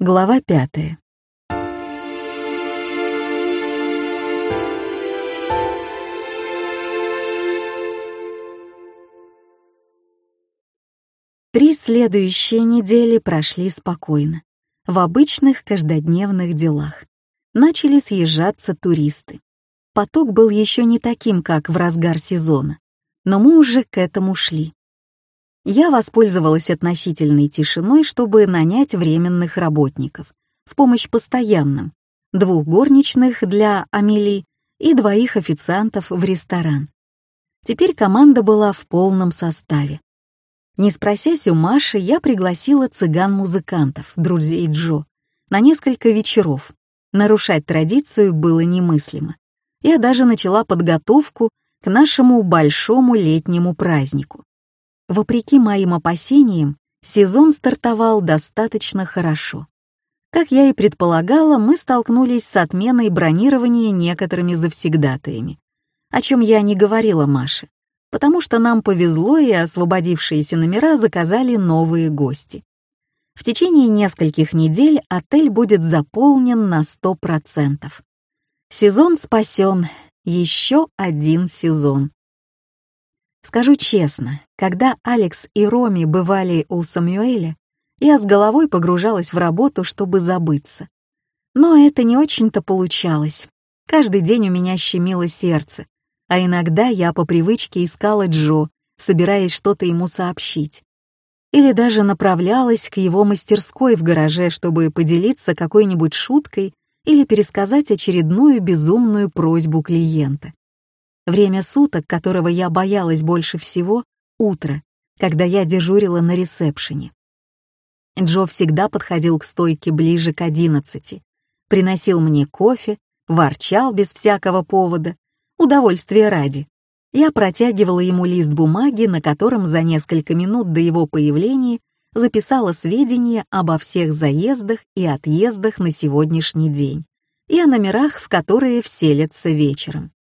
Глава пятая. Три следующие недели прошли спокойно, в обычных каждодневных делах. Начали съезжаться туристы. Поток был еще не таким, как в разгар сезона, но мы уже к этому шли. Я воспользовалась относительной тишиной, чтобы нанять временных работников в помощь постоянным, двух горничных для Амели и двоих официантов в ресторан. Теперь команда была в полном составе. Не спросясь у Маши, я пригласила цыган-музыкантов, друзей Джо, на несколько вечеров. Нарушать традицию было немыслимо. Я даже начала подготовку к нашему большому летнему празднику. Вопреки моим опасениям, сезон стартовал достаточно хорошо. Как я и предполагала, мы столкнулись с отменой бронирования некоторыми завсегдатаями, о чем я не говорила Маше потому что нам повезло и освободившиеся номера заказали новые гости. В течение нескольких недель отель будет заполнен на 100%. Сезон спасен, еще один сезон. Скажу честно, когда Алекс и Роми бывали у Самюэля, я с головой погружалась в работу, чтобы забыться. Но это не очень-то получалось. Каждый день у меня щемило сердце, а иногда я по привычке искала Джо, собираясь что-то ему сообщить. Или даже направлялась к его мастерской в гараже, чтобы поделиться какой-нибудь шуткой или пересказать очередную безумную просьбу клиента. Время суток, которого я боялась больше всего — утро, когда я дежурила на ресепшене. Джо всегда подходил к стойке ближе к одиннадцати, приносил мне кофе, ворчал без всякого повода, удовольствия ради. Я протягивала ему лист бумаги, на котором за несколько минут до его появления записала сведения обо всех заездах и отъездах на сегодняшний день и о номерах, в которые вселятся вечером.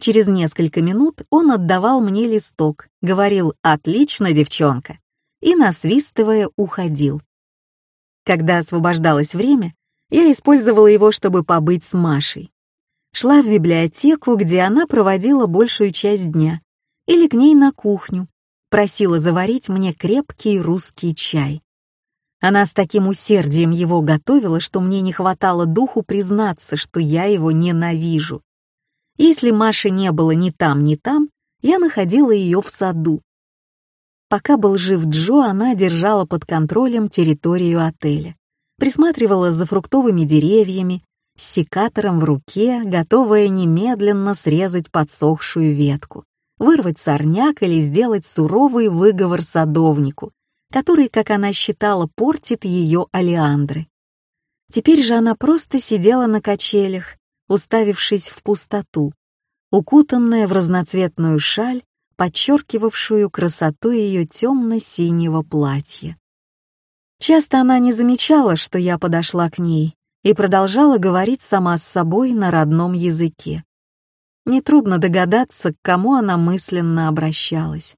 Через несколько минут он отдавал мне листок, говорил «Отлично, девчонка!» и, насвистывая, уходил. Когда освобождалось время, я использовала его, чтобы побыть с Машей шла в библиотеку, где она проводила большую часть дня, или к ней на кухню, просила заварить мне крепкий русский чай. Она с таким усердием его готовила, что мне не хватало духу признаться, что я его ненавижу. Если Маши не было ни там, ни там, я находила ее в саду. Пока был жив Джо, она держала под контролем территорию отеля, присматривала за фруктовыми деревьями с секатором в руке, готовая немедленно срезать подсохшую ветку, вырвать сорняк или сделать суровый выговор садовнику, который, как она считала, портит ее алиандры. Теперь же она просто сидела на качелях, уставившись в пустоту, укутанная в разноцветную шаль, подчеркивавшую красоту ее темно-синего платья. Часто она не замечала, что я подошла к ней, и продолжала говорить сама с собой на родном языке. Нетрудно догадаться, к кому она мысленно обращалась.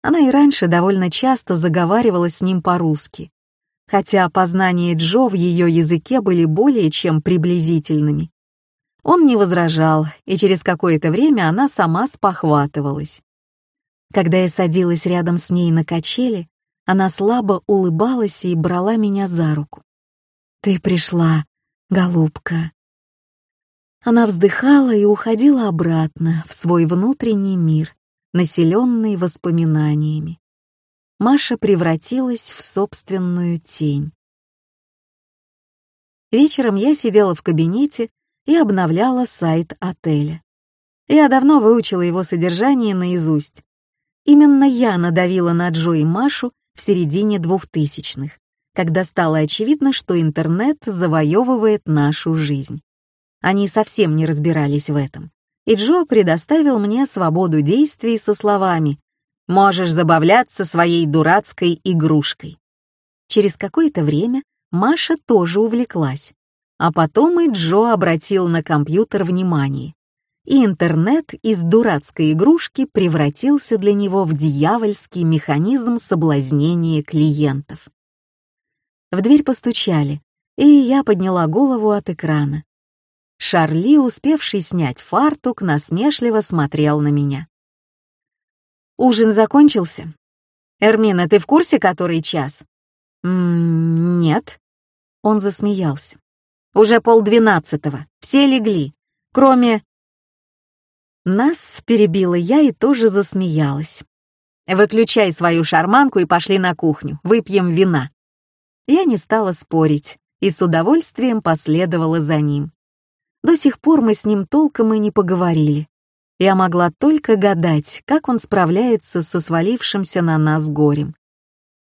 Она и раньше довольно часто заговаривала с ним по-русски, хотя познания Джо в ее языке были более чем приблизительными. Он не возражал, и через какое-то время она сама спохватывалась. Когда я садилась рядом с ней на качели, она слабо улыбалась и брала меня за руку. «Ты пришла, голубка». Она вздыхала и уходила обратно в свой внутренний мир, населенный воспоминаниями. Маша превратилась в собственную тень. Вечером я сидела в кабинете и обновляла сайт отеля. Я давно выучила его содержание наизусть. Именно я надавила на Джо и Машу в середине двухтысячных когда стало очевидно, что интернет завоевывает нашу жизнь. Они совсем не разбирались в этом. И Джо предоставил мне свободу действий со словами «Можешь забавляться своей дурацкой игрушкой». Через какое-то время Маша тоже увлеклась, а потом и Джо обратил на компьютер внимание. И интернет из дурацкой игрушки превратился для него в дьявольский механизм соблазнения клиентов. В дверь постучали, и я подняла голову от экрана. Шарли, успевший снять фартук, насмешливо смотрел на меня. «Ужин закончился? Эрмина, ты в курсе, который час?» «М -м, «Нет». Он засмеялся. «Уже полдвенадцатого. Все легли. Кроме...» Нас перебила я и тоже засмеялась. «Выключай свою шарманку и пошли на кухню. Выпьем вина». Я не стала спорить и с удовольствием последовала за ним. До сих пор мы с ним толком и не поговорили. Я могла только гадать, как он справляется со свалившимся на нас горем.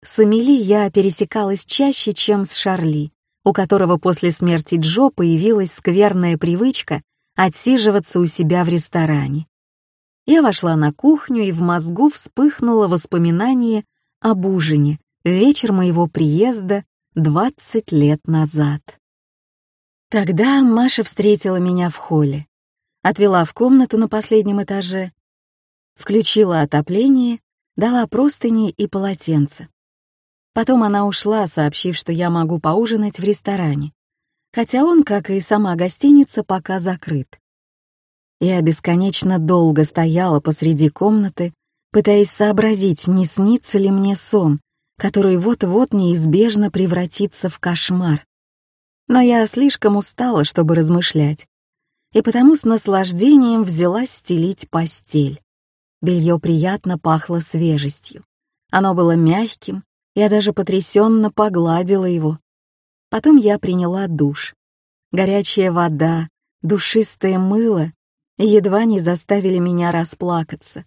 С Эмили я пересекалась чаще, чем с Шарли, у которого после смерти Джо появилась скверная привычка отсиживаться у себя в ресторане. Я вошла на кухню, и в мозгу вспыхнуло воспоминание об ужине в вечер моего приезда 20 лет назад. Тогда Маша встретила меня в холле, отвела в комнату на последнем этаже, включила отопление, дала простыни и полотенце. Потом она ушла, сообщив, что я могу поужинать в ресторане, хотя он, как и сама гостиница, пока закрыт. Я бесконечно долго стояла посреди комнаты, пытаясь сообразить, не снится ли мне сон, который вот-вот неизбежно превратится в кошмар но я слишком устала, чтобы размышлять, и потому с наслаждением взялась стелить постель. Белье приятно пахло свежестью. Оно было мягким, я даже потрясенно погладила его. Потом я приняла душ. Горячая вода, душистое мыло едва не заставили меня расплакаться.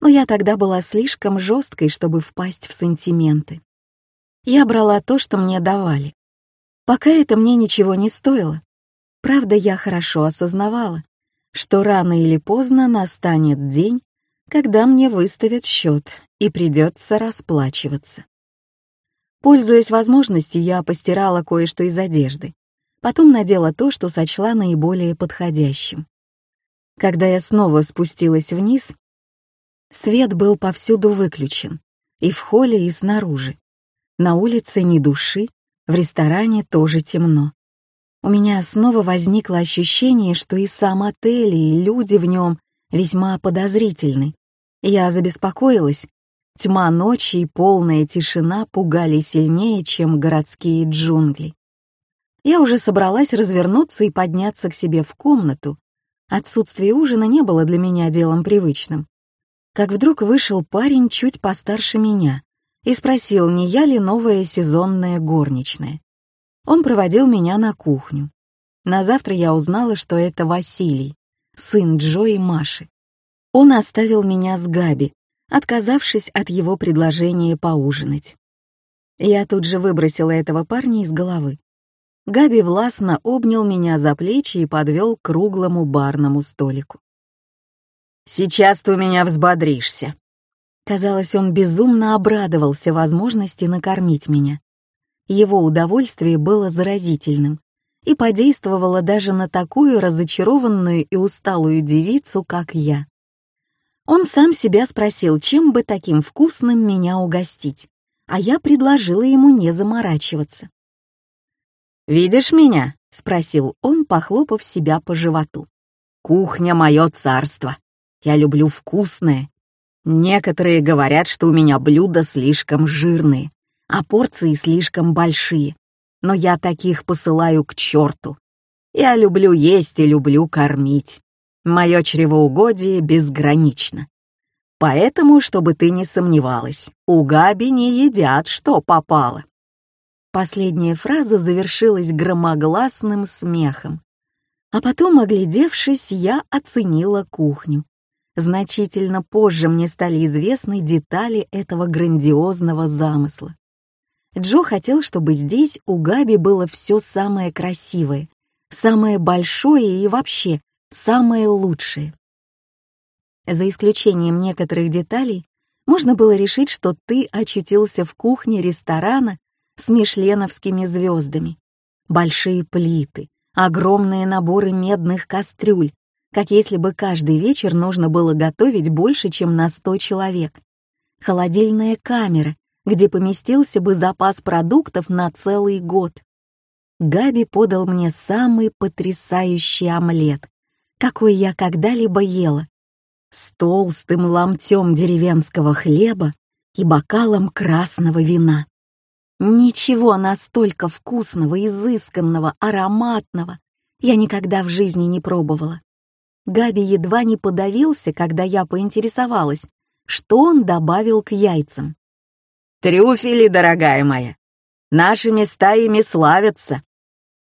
Но я тогда была слишком жесткой, чтобы впасть в сантименты. Я брала то, что мне давали. Пока это мне ничего не стоило. Правда, я хорошо осознавала, что рано или поздно настанет день, когда мне выставят счет и придется расплачиваться. Пользуясь возможностью, я постирала кое-что из одежды, потом надела то, что сочла наиболее подходящим. Когда я снова спустилась вниз, свет был повсюду выключен, и в холле, и снаружи. На улице ни души, в ресторане тоже темно. У меня снова возникло ощущение, что и сам отель, и люди в нем весьма подозрительны. Я забеспокоилась. Тьма ночи и полная тишина пугали сильнее, чем городские джунгли. Я уже собралась развернуться и подняться к себе в комнату. Отсутствие ужина не было для меня делом привычным. Как вдруг вышел парень чуть постарше меня, и спросил, не я ли новая сезонная горничная. Он проводил меня на кухню. На завтра я узнала, что это Василий, сын Джо и Маши. Он оставил меня с Габи, отказавшись от его предложения поужинать. Я тут же выбросила этого парня из головы. Габи властно обнял меня за плечи и подвел к круглому барному столику. «Сейчас ты у меня взбодришься», Казалось, он безумно обрадовался возможности накормить меня. Его удовольствие было заразительным и подействовало даже на такую разочарованную и усталую девицу, как я. Он сам себя спросил, чем бы таким вкусным меня угостить, а я предложила ему не заморачиваться. «Видишь меня?» — спросил он, похлопав себя по животу. «Кухня — мое царство. Я люблю вкусное Некоторые говорят, что у меня блюда слишком жирные, а порции слишком большие. Но я таких посылаю к черту. Я люблю есть и люблю кормить. Мое чревоугодие безгранично. Поэтому, чтобы ты не сомневалась, у Габи не едят, что попало. Последняя фраза завершилась громогласным смехом. А потом, оглядевшись, я оценила кухню. Значительно позже мне стали известны детали этого грандиозного замысла. Джо хотел, чтобы здесь у Габи было все самое красивое, самое большое и вообще самое лучшее. За исключением некоторых деталей, можно было решить, что ты очутился в кухне ресторана с мишленовскими звездами. Большие плиты, огромные наборы медных кастрюль, как если бы каждый вечер нужно было готовить больше, чем на сто человек. Холодильная камера, где поместился бы запас продуктов на целый год. Габи подал мне самый потрясающий омлет, какой я когда-либо ела, с толстым ломтем деревенского хлеба и бокалом красного вина. Ничего настолько вкусного, изысканного, ароматного я никогда в жизни не пробовала. Габи едва не подавился, когда я поинтересовалась, что он добавил к яйцам. «Трюфели, дорогая моя! Наши места ими славятся!»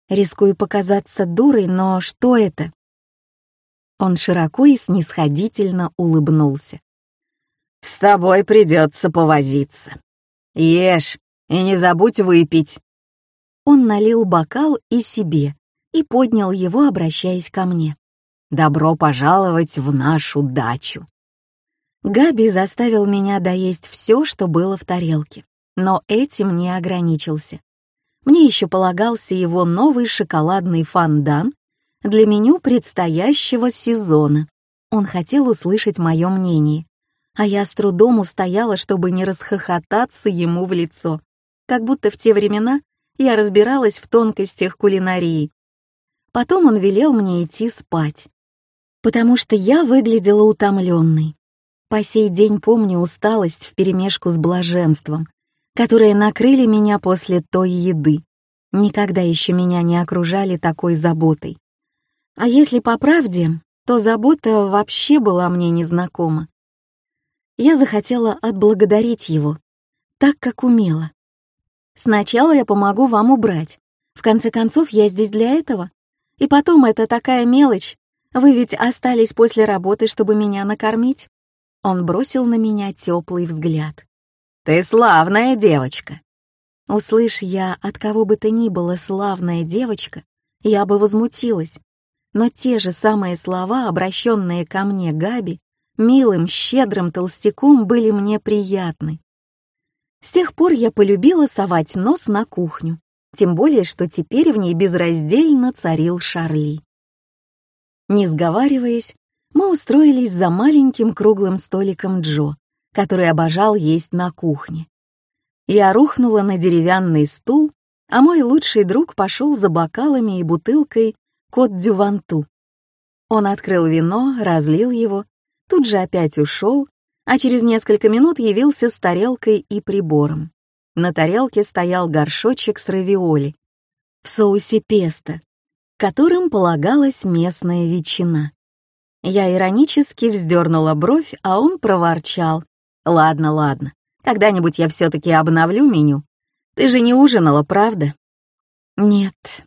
Рискую показаться дурой, но что это? Он широко и снисходительно улыбнулся. «С тобой придется повозиться. Ешь и не забудь выпить». Он налил бокал и себе и поднял его, обращаясь ко мне. «Добро пожаловать в нашу дачу». Габи заставил меня доесть все, что было в тарелке, но этим не ограничился. Мне еще полагался его новый шоколадный фондан для меню предстоящего сезона. Он хотел услышать мое мнение, а я с трудом устояла, чтобы не расхохотаться ему в лицо, как будто в те времена я разбиралась в тонкостях кулинарии. Потом он велел мне идти спать, потому что я выглядела утомленной. По сей день помню усталость вперемешку с блаженством, которые накрыли меня после той еды. Никогда еще меня не окружали такой заботой. А если по правде, то забота вообще была мне незнакома. Я захотела отблагодарить его, так как умела. Сначала я помогу вам убрать. В конце концов, я здесь для этого. И потом, это такая мелочь. Вы ведь остались после работы, чтобы меня накормить. Он бросил на меня теплый взгляд. «Ты славная девочка!» Услышь я от кого бы то ни было славная девочка, я бы возмутилась но те же самые слова, обращенные ко мне Габи, милым, щедрым толстяком были мне приятны. С тех пор я полюбила совать нос на кухню, тем более, что теперь в ней безраздельно царил Шарли. Не сговариваясь, мы устроились за маленьким круглым столиком Джо, который обожал есть на кухне. Я рухнула на деревянный стул, а мой лучший друг пошел за бокалами и бутылкой кот Дюванту. Он открыл вино, разлил его, тут же опять ушел, а через несколько минут явился с тарелкой и прибором. На тарелке стоял горшочек с равиоли в соусе песто, которым полагалась местная ветчина. Я иронически вздернула бровь, а он проворчал. «Ладно, ладно, когда-нибудь я все-таки обновлю меню. Ты же не ужинала, правда?» «Нет»,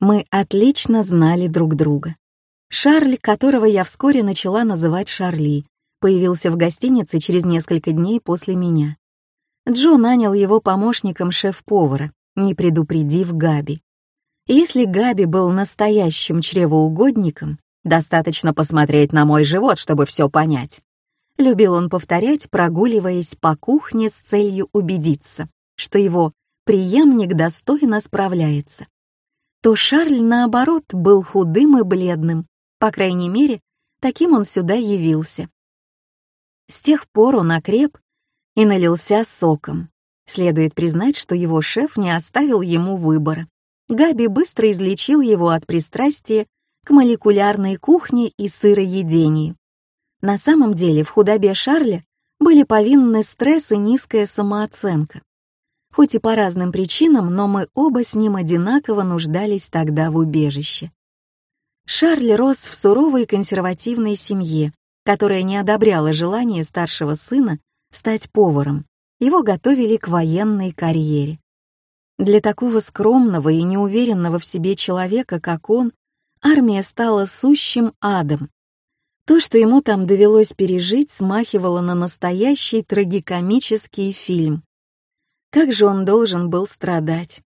мы отлично знали друг друга. Шарль, которого я вскоре начала называть Шарли, появился в гостинице через несколько дней после меня. Джо нанял его помощником шеф-повара, не предупредив Габи. Если Габи был настоящим чревоугодником, достаточно посмотреть на мой живот, чтобы все понять. Любил он повторять, прогуливаясь по кухне с целью убедиться, что его преемник достойно справляется то Шарль, наоборот, был худым и бледным. По крайней мере, таким он сюда явился. С тех пор он окреп и налился соком. Следует признать, что его шеф не оставил ему выбора. Габи быстро излечил его от пристрастия к молекулярной кухне и сыроедению. На самом деле в худобе Шарля были повинны стресс и низкая самооценка. Хоть и по разным причинам, но мы оба с ним одинаково нуждались тогда в убежище. Шарль рос в суровой консервативной семье, которая не одобряла желание старшего сына стать поваром. Его готовили к военной карьере. Для такого скромного и неуверенного в себе человека, как он, армия стала сущим адом. То, что ему там довелось пережить, смахивало на настоящий трагикомический фильм. Как же он должен был страдать?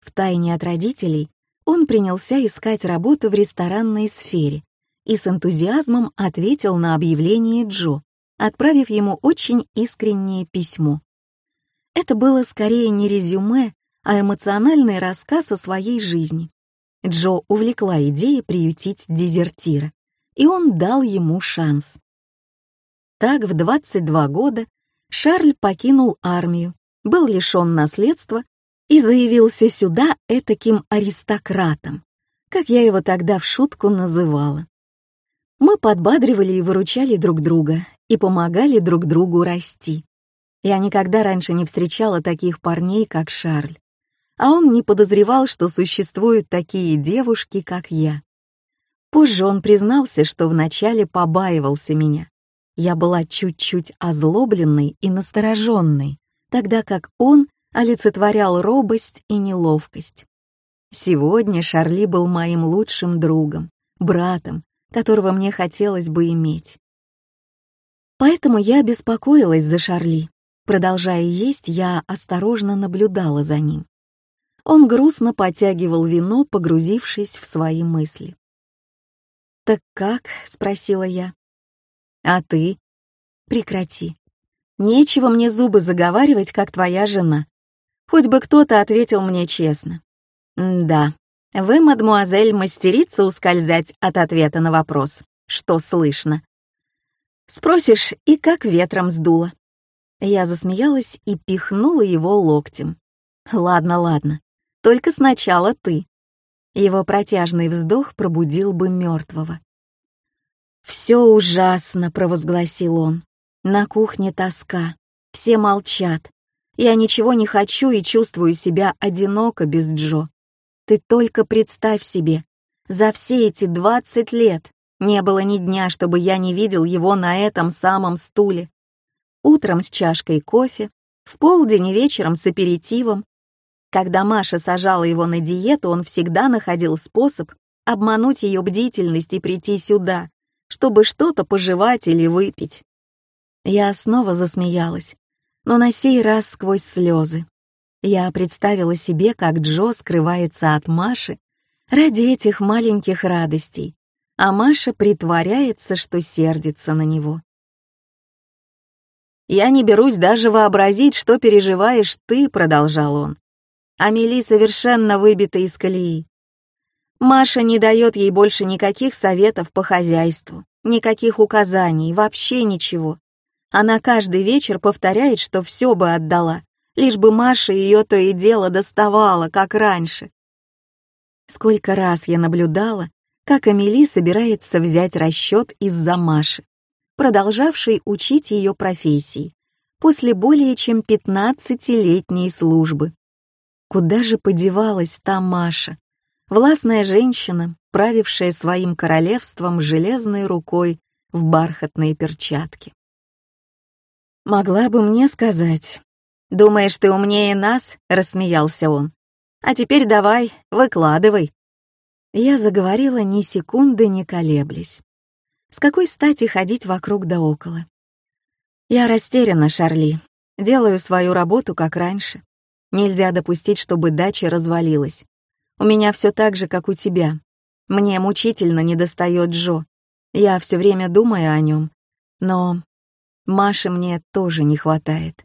Втайне от родителей он принялся искать работу в ресторанной сфере и с энтузиазмом ответил на объявление Джо, отправив ему очень искреннее письмо. Это было скорее не резюме, а эмоциональный рассказ о своей жизни. Джо увлекла идея приютить дезертира, и он дал ему шанс. Так в 22 года Шарль покинул армию, был лишен наследства и заявился сюда этаким аристократом, как я его тогда в шутку называла. Мы подбадривали и выручали друг друга и помогали друг другу расти. Я никогда раньше не встречала таких парней, как Шарль, а он не подозревал, что существуют такие девушки, как я. Позже он признался, что вначале побаивался меня. Я была чуть-чуть озлобленной и настороженной, тогда как он олицетворял робость и неловкость. Сегодня Шарли был моим лучшим другом, братом, которого мне хотелось бы иметь. Поэтому я беспокоилась за Шарли. Продолжая есть, я осторожно наблюдала за ним. Он грустно потягивал вино, погрузившись в свои мысли. «Так как?» — спросила я. «А ты?» «Прекрати. Нечего мне зубы заговаривать, как твоя жена. Хоть бы кто-то ответил мне честно. «Да, вы, мадмуазель, мастерица ускользать от ответа на вопрос. Что слышно?» Спросишь, и как ветром сдуло. Я засмеялась и пихнула его локтем. «Ладно, ладно, только сначала ты». Его протяжный вздох пробудил бы мертвого. «Все ужасно», — провозгласил он. «На кухне тоска. Все молчат. Я ничего не хочу и чувствую себя одиноко без Джо. Ты только представь себе, за все эти двадцать лет не было ни дня, чтобы я не видел его на этом самом стуле. Утром с чашкой кофе, в полдень и вечером с аперитивом. Когда Маша сажала его на диету, он всегда находил способ обмануть ее бдительность и прийти сюда, чтобы что-то пожевать или выпить. Я снова засмеялась, но на сей раз сквозь слезы. Я представила себе, как Джо скрывается от Маши ради этих маленьких радостей, а Маша притворяется, что сердится на него. «Я не берусь даже вообразить, что переживаешь ты», — продолжал он. Амели совершенно выбита из колеи. Маша не дает ей больше никаких советов по хозяйству, никаких указаний, вообще ничего. Она каждый вечер повторяет, что все бы отдала, лишь бы Маша ее то и дело доставала, как раньше. Сколько раз я наблюдала, как Амели собирается взять расчет из-за Маши, продолжавшей учить ее профессии, после более чем пятнадцатилетней службы. Куда же подевалась та Маша, властная женщина, правившая своим королевством железной рукой в бархатные перчатки? Могла бы мне сказать, «Думаешь, ты умнее нас?» — рассмеялся он. «А теперь давай, выкладывай». Я заговорила ни секунды не колеблясь. С какой стати ходить вокруг да около? Я растеряна, Шарли. Делаю свою работу, как раньше. Нельзя допустить, чтобы дача развалилась. У меня все так же, как у тебя. Мне мучительно недостает Джо. Я все время думаю о нем. Но Маше мне тоже не хватает.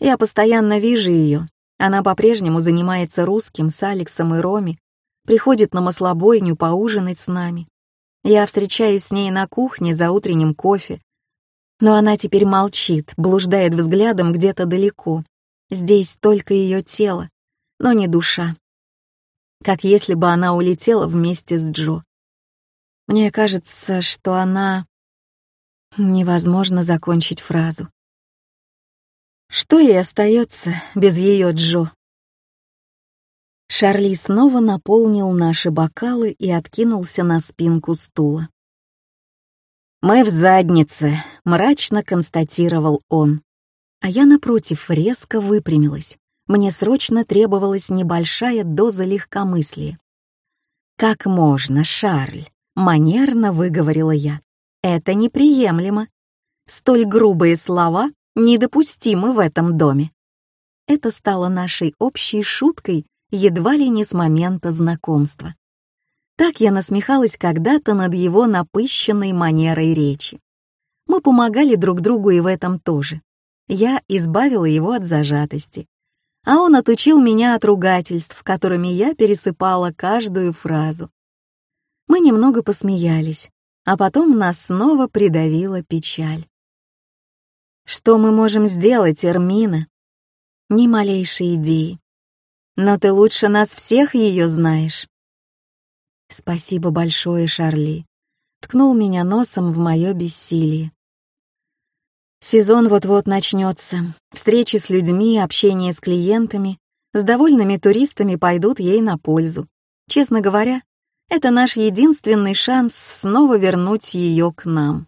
Я постоянно вижу ее. Она по-прежнему занимается русским с Алексом и Роми, приходит на маслобойню поужинать с нами. Я встречаюсь с ней на кухне за утренним кофе. Но она теперь молчит, блуждает взглядом где-то далеко. Здесь только ее тело, но не душа. Как если бы она улетела вместе с Джо. Мне кажется, что она... Невозможно закончить фразу. Что ей остается без ее Джо? Шарли снова наполнил наши бокалы и откинулся на спинку стула. «Мы в заднице», — мрачно констатировал он. А я, напротив, резко выпрямилась. Мне срочно требовалась небольшая доза легкомыслия. «Как можно, Шарль?» — манерно выговорила я. «Это неприемлемо. Столь грубые слова недопустимы в этом доме. Это стало нашей общей шуткой едва ли не с момента знакомства. Так я насмехалась когда-то над его напыщенной манерой речи. Мы помогали друг другу и в этом тоже. Я избавила его от зажатости, а он отучил меня от ругательств, которыми я пересыпала каждую фразу. Мы немного посмеялись, а потом нас снова придавила печаль. Что мы можем сделать, Эрмина? Ни малейшей идеи. Но ты лучше нас всех ее знаешь. Спасибо большое, Шарли. Ткнул меня носом в мое бессилие. Сезон вот-вот начнется. Встречи с людьми, общение с клиентами, с довольными туристами пойдут ей на пользу. Честно говоря, это наш единственный шанс снова вернуть ее к нам.